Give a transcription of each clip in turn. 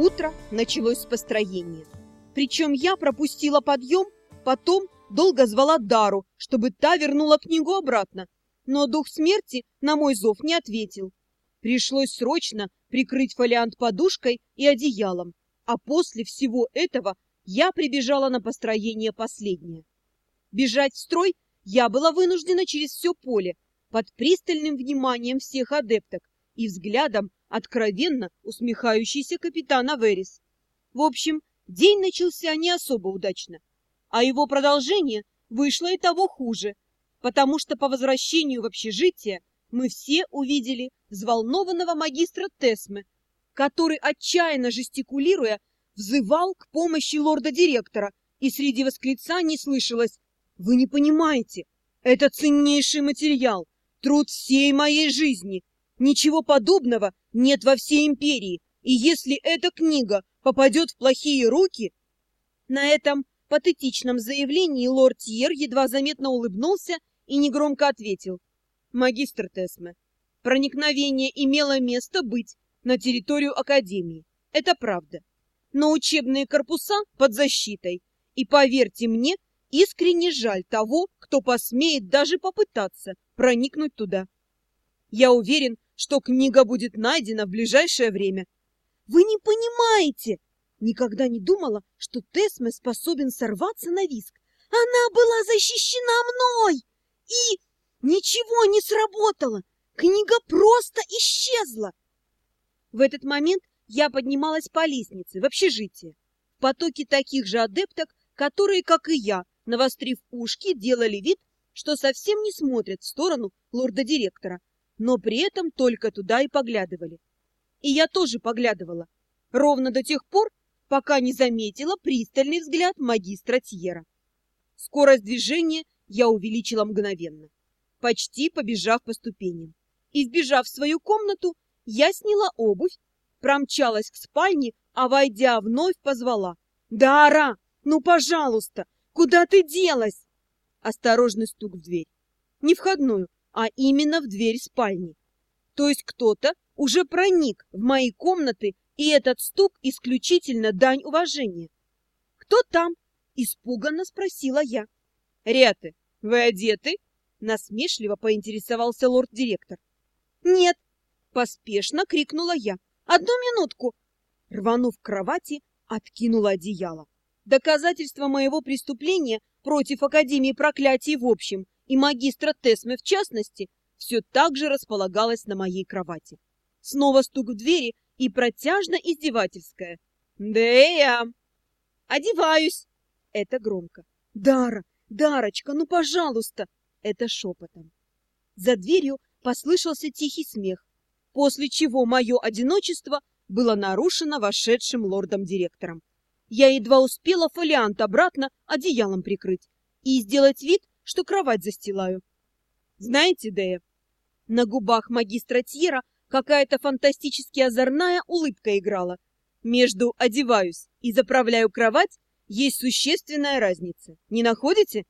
Утро началось с построения. Причем я пропустила подъем, потом долго звала Дару, чтобы та вернула книгу обратно. Но дух смерти на мой зов не ответил. Пришлось срочно прикрыть фолиант подушкой и одеялом, а после всего этого я прибежала на построение последнее. Бежать в строй я была вынуждена через все поле, под пристальным вниманием всех адепток и взглядом откровенно усмехающийся капитан Аверис. В общем, день начался не особо удачно, а его продолжение вышло и того хуже, потому что по возвращению в общежитие мы все увидели взволнованного магистра Тесмы, который, отчаянно жестикулируя, взывал к помощи лорда-директора, и среди восклицаний слышалось «Вы не понимаете, это ценнейший материал, труд всей моей жизни. Ничего подобного нет во всей империи, и если эта книга попадет в плохие руки...» На этом патетичном заявлении лорд Тьер едва заметно улыбнулся и негромко ответил. «Магистр Тесме, проникновение имело место быть на территорию Академии. Это правда. Но учебные корпуса под защитой. И поверьте мне, искренне жаль того, кто посмеет даже попытаться проникнуть туда. Я уверен, что книга будет найдена в ближайшее время. Вы не понимаете! Никогда не думала, что Тесме способен сорваться на виск. Она была защищена мной! И ничего не сработало! Книга просто исчезла! В этот момент я поднималась по лестнице в общежитие. В потоке таких же адепток, которые, как и я, навострив ушки, делали вид, что совсем не смотрят в сторону лорда-директора, но при этом только туда и поглядывали. И я тоже поглядывала, ровно до тех пор, пока не заметила пристальный взгляд магистра Тьера. Скорость движения я увеличила мгновенно, почти побежав по ступеням. И, вбежав в свою комнату, я сняла обувь, промчалась к спальне, а, войдя, вновь позвала. «Дара, ну, пожалуйста, куда ты делась?» Осторожный стук в дверь. Не входную, а именно в дверь спальни. То есть кто-то уже проник в мои комнаты, и этот стук исключительно дань уважения. «Кто там?» — испуганно спросила я. «Ряты, вы одеты?» — насмешливо поинтересовался лорд-директор. «Нет!» — поспешно крикнула я. «Одну минутку!» Рванув к кровати, откинула одеяло. Доказательство моего преступления против Академии проклятий в общем и магистра Тесме в частности, все так же располагалось на моей кровати. Снова стук в двери и протяжно-издевательское. «Дея!» «Одеваюсь!» Это громко. «Дара! Дарочка, ну, пожалуйста!» Это шепотом. За дверью послышался тихий смех, после чего мое одиночество было нарушено вошедшим лордом-директором. Я едва успела фолиант обратно одеялом прикрыть и сделать вид, что кровать застилаю. Знаете, Дея, на губах магистра Тьера какая-то фантастически озорная улыбка играла. Между «одеваюсь» и «заправляю кровать» есть существенная разница. Не находите?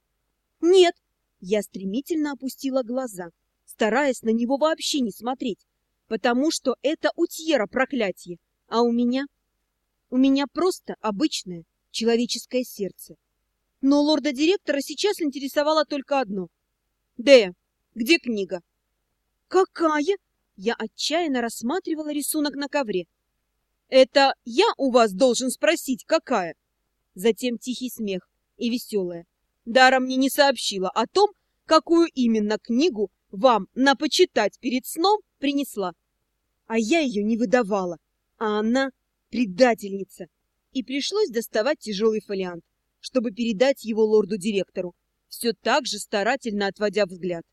Нет. Я стремительно опустила глаза, стараясь на него вообще не смотреть, потому что это у Тьера проклятие, а у меня... У меня просто обычное человеческое сердце. Но лорда-директора сейчас интересовало только одно. «Дея, где книга?» «Какая?» Я отчаянно рассматривала рисунок на ковре. «Это я у вас должен спросить, какая?» Затем тихий смех и веселая. Дара мне не сообщила о том, какую именно книгу вам на почитать перед сном принесла. А я ее не выдавала, а она предательница. И пришлось доставать тяжелый фолиант чтобы передать его лорду-директору, все так же старательно отводя взгляд.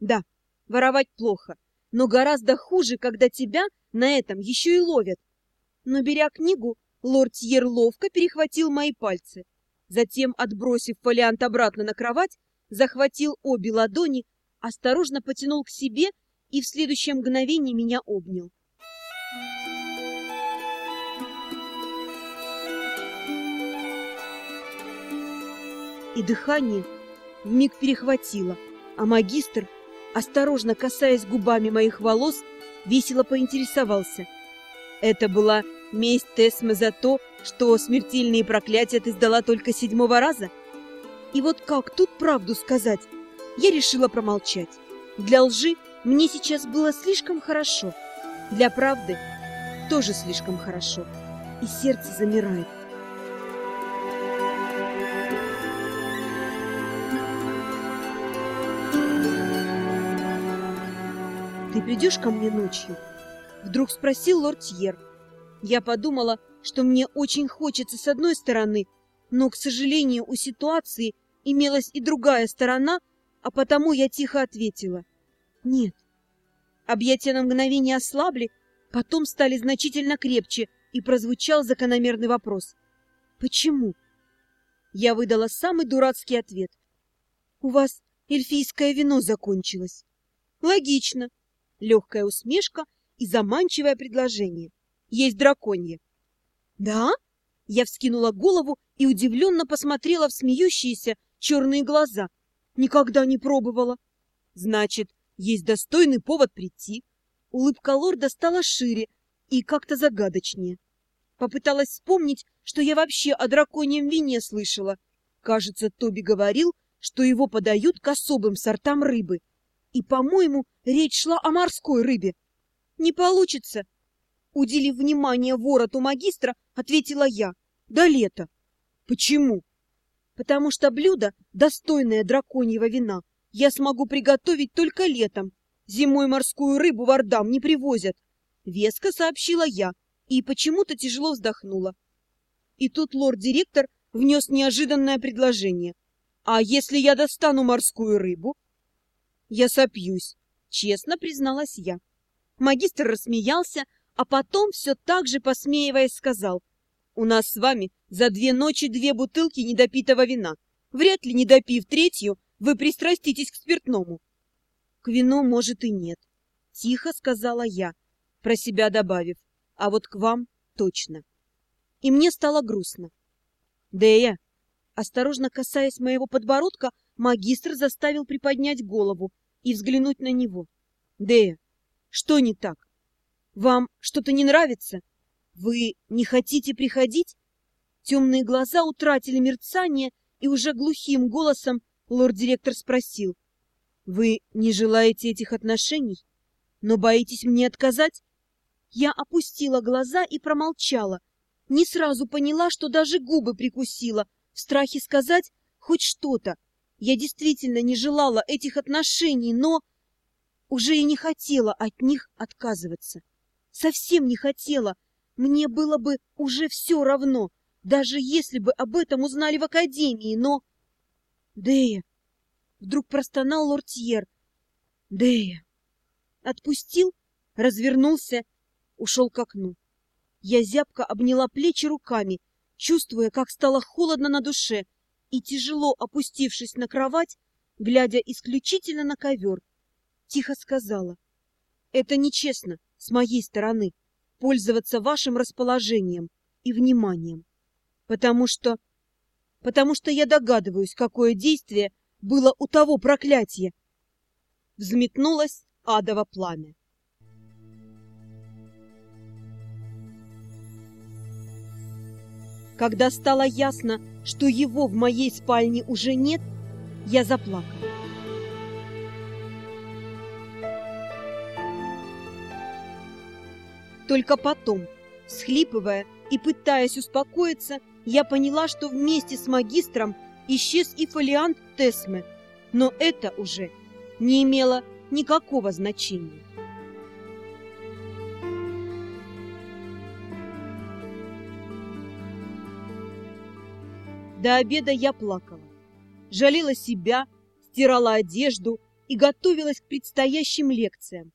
Да, воровать плохо, но гораздо хуже, когда тебя на этом еще и ловят. Но, беря книгу, лорд Тьер ловко перехватил мои пальцы. Затем, отбросив фолиант обратно на кровать, захватил обе ладони, осторожно потянул к себе и в следующее мгновение меня обнял. И дыхание вмиг перехватило, а магистр, осторожно касаясь губами моих волос, весело поинтересовался. Это была Месть Тесмы за то, что смертельные проклятия ты сдала только седьмого раза? И вот как тут правду сказать? Я решила промолчать. Для лжи мне сейчас было слишком хорошо. Для правды тоже слишком хорошо. И сердце замирает. Придешь ко мне ночью?» Вдруг спросил лорд Тьер. Я подумала, что мне очень хочется с одной стороны, но, к сожалению, у ситуации имелась и другая сторона, а потому я тихо ответила «Нет». Объятия на мгновение ослабли, потом стали значительно крепче, и прозвучал закономерный вопрос «Почему?» Я выдала самый дурацкий ответ. «У вас эльфийское вино закончилось». «Логично». Легкая усмешка и заманчивое предложение. Есть драконье. Да? Я вскинула голову и удивленно посмотрела в смеющиеся черные глаза. Никогда не пробовала. Значит, есть достойный повод прийти. Улыбка лорда стала шире и как-то загадочнее. Попыталась вспомнить, что я вообще о драконьем вине слышала. Кажется, Тоби говорил, что его подают к особым сортам рыбы. И, по-моему, речь шла о морской рыбе. Не получится. Уделив внимание вороту магистра, ответила я. До лета. Почему? Потому что блюдо, достойное драконьего вина, я смогу приготовить только летом. Зимой морскую рыбу в Ордам не привозят. Веско сообщила я и почему-то тяжело вздохнула. И тут лорд-директор внес неожиданное предложение. А если я достану морскую рыбу? Я сопьюсь, честно призналась я. Магистр рассмеялся, а потом все так же, посмеиваясь, сказал, «У нас с вами за две ночи две бутылки недопитого вина. Вряд ли, не допив третью, вы пристраститесь к спиртному». «К вину, может, и нет», — тихо сказала я, про себя добавив, «а вот к вам точно». И мне стало грустно. «Дея!» Осторожно касаясь моего подбородка, магистр заставил приподнять голову и взглянуть на него. «Дея, что не так? Вам что-то не нравится? Вы не хотите приходить? Темные глаза утратили мерцание, и уже глухим голосом лорд-директор спросил. Вы не желаете этих отношений, но боитесь мне отказать? Я опустила глаза и промолчала. Не сразу поняла, что даже губы прикусила, в страхе сказать хоть что-то. Я действительно не желала этих отношений, но уже и не хотела от них отказываться. Совсем не хотела. Мне было бы уже все равно, даже если бы об этом узнали в академии, но... Дея! Вдруг простонал лортьер. Дея! Отпустил, развернулся, ушел к окну. Я зябко обняла плечи руками, чувствуя, как стало холодно на душе, и, тяжело опустившись на кровать, глядя исключительно на ковер, тихо сказала. Это нечестно с моей стороны пользоваться вашим расположением и вниманием, потому что... потому что я догадываюсь, какое действие было у того проклятия. Взметнулось адово пламя. Когда стало ясно, что его в моей спальне уже нет, я заплакала. Только потом, схлипывая и пытаясь успокоиться, я поняла, что вместе с магистром исчез и фолиант Тесмы, но это уже не имело никакого значения. До обеда я плакала, жалела себя, стирала одежду и готовилась к предстоящим лекциям.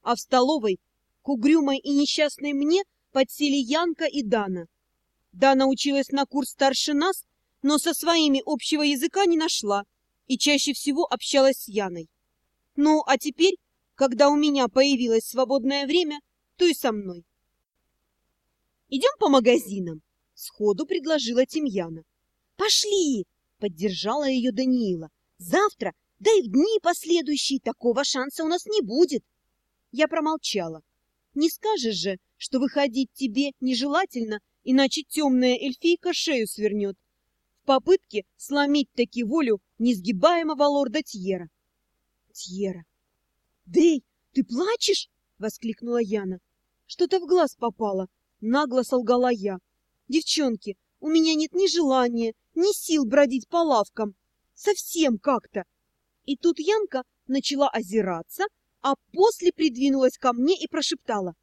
А в столовой к угрюмой и несчастной мне подсели Янка и Дана. Дана училась на курс старше нас, но со своими общего языка не нашла и чаще всего общалась с Яной. Ну, а теперь, когда у меня появилось свободное время, то и со мной. «Идем по магазинам», — сходу предложила Тимьяна. «Пошли!» — поддержала ее Даниила. «Завтра, да и в дни последующие, такого шанса у нас не будет». Я промолчала. Не скажешь же, что выходить тебе нежелательно, иначе темная эльфийка шею свернет. В попытке сломить таки волю несгибаемого лорда Тьера. Тьера. «Дэй, ты плачешь?» — воскликнула Яна. «Что-то в глаз попало», — нагло солгала я. «Девчонки, у меня нет ни желания, ни сил бродить по лавкам. Совсем как-то». И тут Янка начала озираться, а после придвинулась ко мне и прошептала.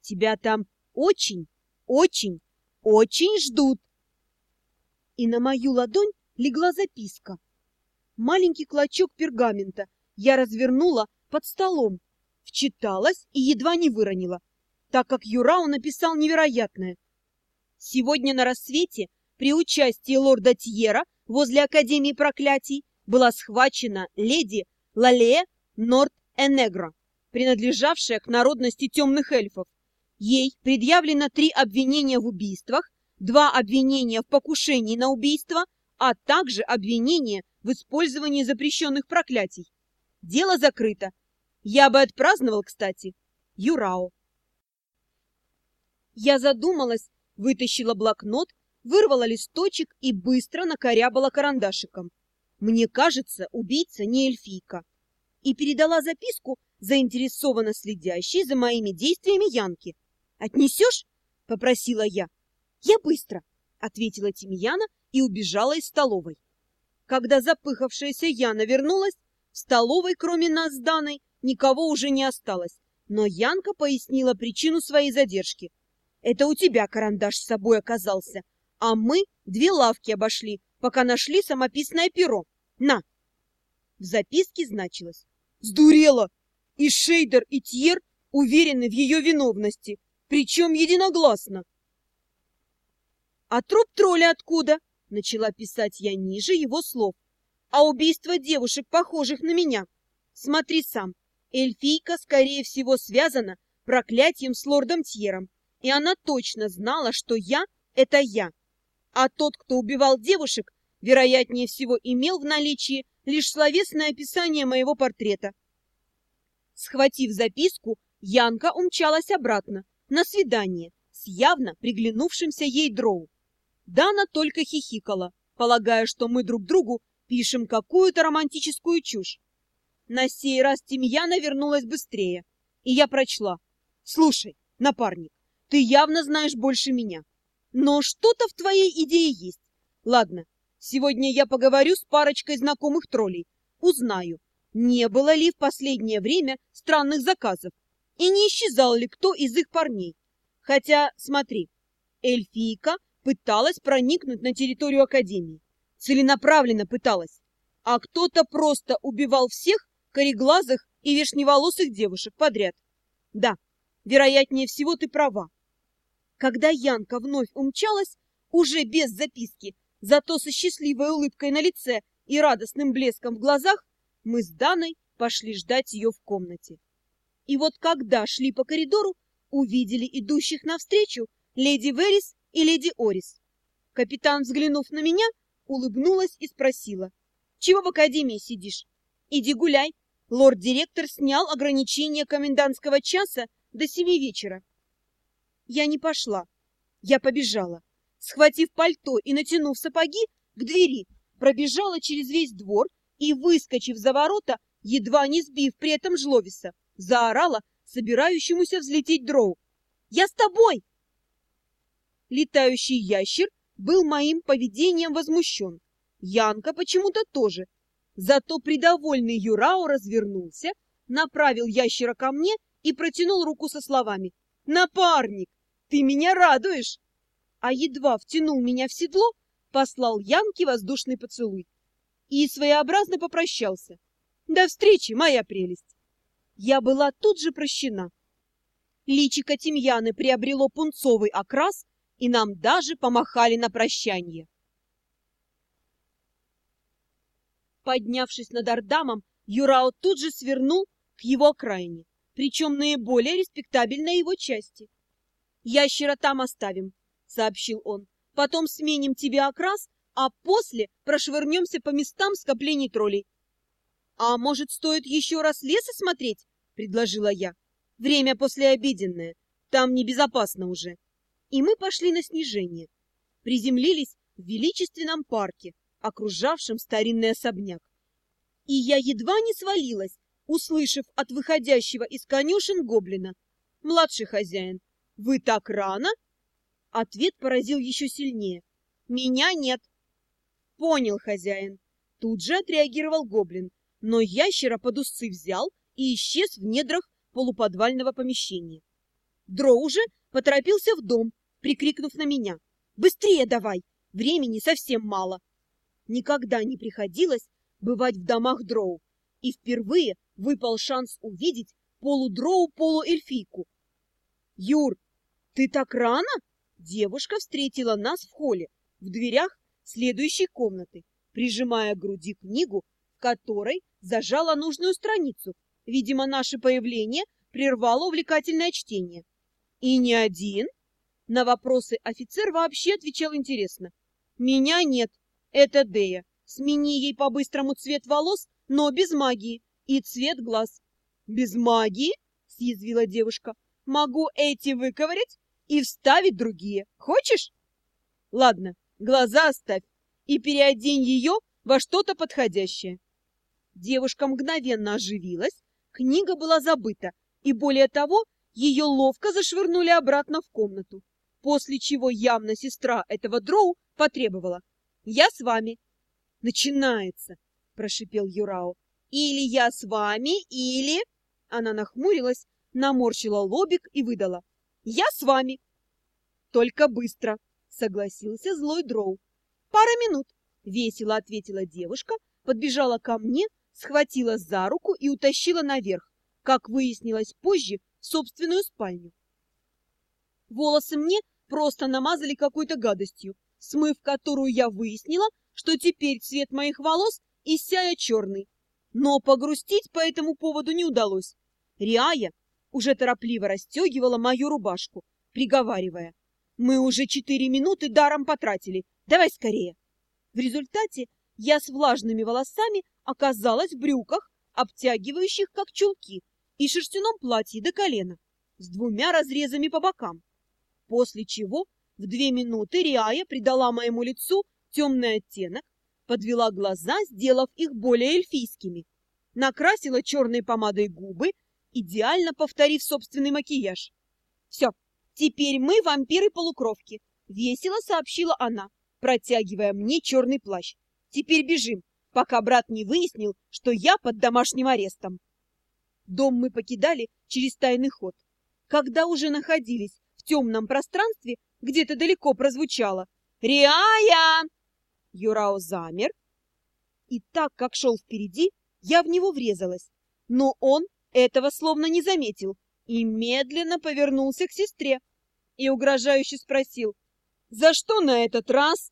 «Тебя там очень, очень, очень ждут!» И на мою ладонь легла записка. Маленький клочок пергамента я развернула под столом, вчиталась и едва не выронила, так как Юрау написал невероятное. Сегодня на рассвете при участии лорда Тьера возле Академии проклятий была схвачена леди Лалея Норт Энегро, принадлежавшая к народности темных эльфов. Ей предъявлено три обвинения в убийствах, два обвинения в покушении на убийство, а также обвинение в использовании запрещенных проклятий. Дело закрыто. Я бы отпраздновал, кстати. Юрао. Я задумалась, вытащила блокнот, вырвала листочек и быстро накорябала карандашиком. Мне кажется, убийца не эльфийка. И передала записку заинтересованно следящей за моими действиями Янки. «Отнесешь?» — попросила я. «Я быстро», — ответила Тимьяна и убежала из столовой. Когда запыхавшаяся Яна вернулась, в столовой, кроме нас с Даной, никого уже не осталось. Но Янка пояснила причину своей задержки. «Это у тебя карандаш с собой оказался, а мы две лавки обошли, пока нашли самописное перо. На!» В записке значилось «Сдурела!» И Шейдер, и Тьер уверены в ее виновности, причем единогласно. «А труп тролля откуда?» — начала писать я ниже его слов. «А убийство девушек, похожих на меня? Смотри сам, эльфийка, скорее всего, связана проклятием с лордом Тьером, и она точно знала, что я — это я. А тот, кто убивал девушек, вероятнее всего, имел в наличии лишь словесное описание моего портрета. Схватив записку, Янка умчалась обратно, на свидание, с явно приглянувшимся ей дроу. Дана только хихикала, полагая, что мы друг другу пишем какую-то романтическую чушь. На сей раз Тимьяна вернулась быстрее, и я прочла. «Слушай, напарник, ты явно знаешь больше меня, но что-то в твоей идее есть. Ладно, Сегодня я поговорю с парочкой знакомых троллей. Узнаю, не было ли в последнее время странных заказов и не исчезал ли кто из их парней. Хотя, смотри, эльфийка пыталась проникнуть на территорию Академии. Целенаправленно пыталась. А кто-то просто убивал всех кореглазых и вишневолосых девушек подряд. Да, вероятнее всего ты права. Когда Янка вновь умчалась, уже без записки, Зато со счастливой улыбкой на лице и радостным блеском в глазах мы с Даной пошли ждать ее в комнате. И вот когда шли по коридору, увидели идущих навстречу леди Верис и леди Орис. Капитан, взглянув на меня, улыбнулась и спросила, «Чего в академии сидишь? Иди гуляй. Лорд-директор снял ограничение комендантского часа до семи вечера». Я не пошла. Я побежала схватив пальто и натянув сапоги, к двери, пробежала через весь двор и, выскочив за ворота, едва не сбив при этом Жловиса, заорала собирающемуся взлететь дроу. «Я с тобой!» Летающий ящер был моим поведением возмущен. Янка почему-то тоже. Зато придовольный Юрао развернулся, направил ящера ко мне и протянул руку со словами «Напарник, ты меня радуешь!» а едва втянул меня в седло, послал Янке воздушный поцелуй и своеобразно попрощался. До встречи, моя прелесть! Я была тут же прощена. Личико Тимьяны приобрело пунцовый окрас, и нам даже помахали на прощание. Поднявшись над Ардамом, Юрао тут же свернул к его окраине, причем наиболее респектабельной его части. Ящера там оставим, сообщил он. Потом сменим тебе окрас, а после прошвырнемся по местам скоплений троллей. А может, стоит еще раз лес осмотреть? предложила я. Время послеобеденное. Там небезопасно уже. И мы пошли на снижение. Приземлились в величественном парке, окружавшем старинный особняк. И я едва не свалилась, услышав от выходящего из конюшен гоблина. «Младший хозяин, вы так рано?» Ответ поразил еще сильнее. «Меня нет». «Понял, хозяин». Тут же отреагировал гоблин, но ящера под усы взял и исчез в недрах полуподвального помещения. Дроу же поторопился в дом, прикрикнув на меня. «Быстрее давай! Времени совсем мало!» Никогда не приходилось бывать в домах дроу, и впервые выпал шанс увидеть полудроу-полуэльфийку. «Юр, ты так рано?» Девушка встретила нас в холле, в дверях следующей комнаты, прижимая к груди книгу, которой зажала нужную страницу. Видимо, наше появление прервало увлекательное чтение. И не один? На вопросы офицер вообще отвечал интересно. Меня нет, это Дея. Смени ей по-быстрому цвет волос, но без магии, и цвет глаз. Без магии? Съязвила девушка. Могу эти выковырять и вставить другие. Хочешь? Ладно, глаза оставь и переодень ее во что-то подходящее. Девушка мгновенно оживилась, книга была забыта, и более того, ее ловко зашвырнули обратно в комнату, после чего явно сестра этого дроу потребовала. «Я с вами». «Начинается», — прошипел Юрао. «Или я с вами, или...» Она нахмурилась, наморщила лобик и выдала. «Я с вами». «Только быстро», — согласился злой дроу. «Пара минут», — весело ответила девушка, подбежала ко мне, схватила за руку и утащила наверх, как выяснилось позже, в собственную спальню. Волосы мне просто намазали какой-то гадостью, смыв которую я выяснила, что теперь цвет моих волос иссяя черный. Но погрустить по этому поводу не удалось. Риая уже торопливо расстегивала мою рубашку, приговаривая. «Мы уже четыре минуты даром потратили. Давай скорее!» В результате я с влажными волосами оказалась в брюках, обтягивающих как чулки, и шерстяном платье до колена, с двумя разрезами по бокам. После чего в две минуты Риая придала моему лицу темный оттенок, подвела глаза, сделав их более эльфийскими, накрасила черной помадой губы, идеально повторив собственный макияж. «Все, теперь мы вампиры-полукровки», — весело сообщила она, протягивая мне черный плащ. «Теперь бежим, пока брат не выяснил, что я под домашним арестом». Дом мы покидали через тайный ход. Когда уже находились в темном пространстве, где-то далеко прозвучало «Риая!» Юрао замер, и так как шел впереди, я в него врезалась. Но он этого словно не заметил и медленно повернулся к сестре и угрожающе спросил «За что на этот раз?»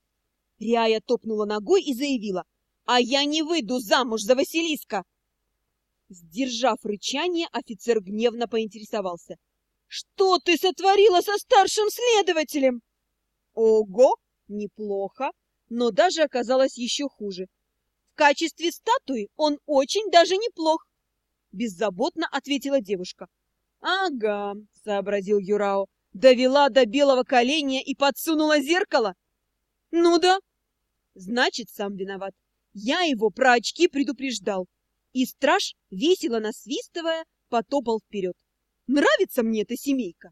Риая топнула ногой и заявила «А я не выйду замуж за Василиска!» Сдержав рычание, офицер гневно поинтересовался «Что ты сотворила со старшим следователем?» «Ого! Неплохо!» Но даже оказалось еще хуже. В качестве статуи он очень даже неплох, беззаботно ответила девушка. Ага, сообразил Юрао, довела до белого коленя и подсунула зеркало. Ну да. Значит, сам виноват. Я его про очки предупреждал. И страж, весело насвистывая, потопал вперед. Нравится мне эта семейка.